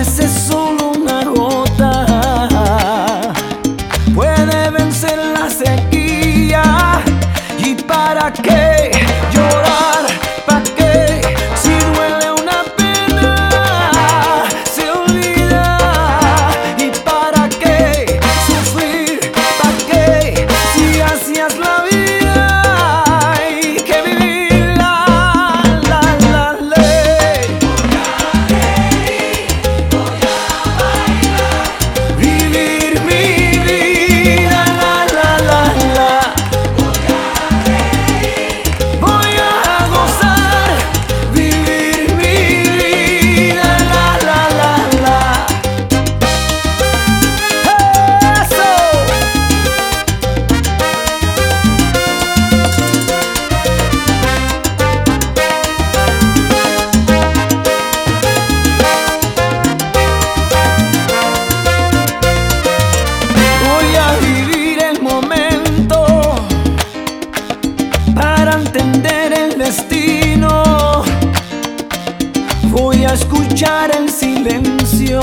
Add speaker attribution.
Speaker 1: veces es solo una gota puede vencer la sequía. ¿Y para qué? Escuchar el silencio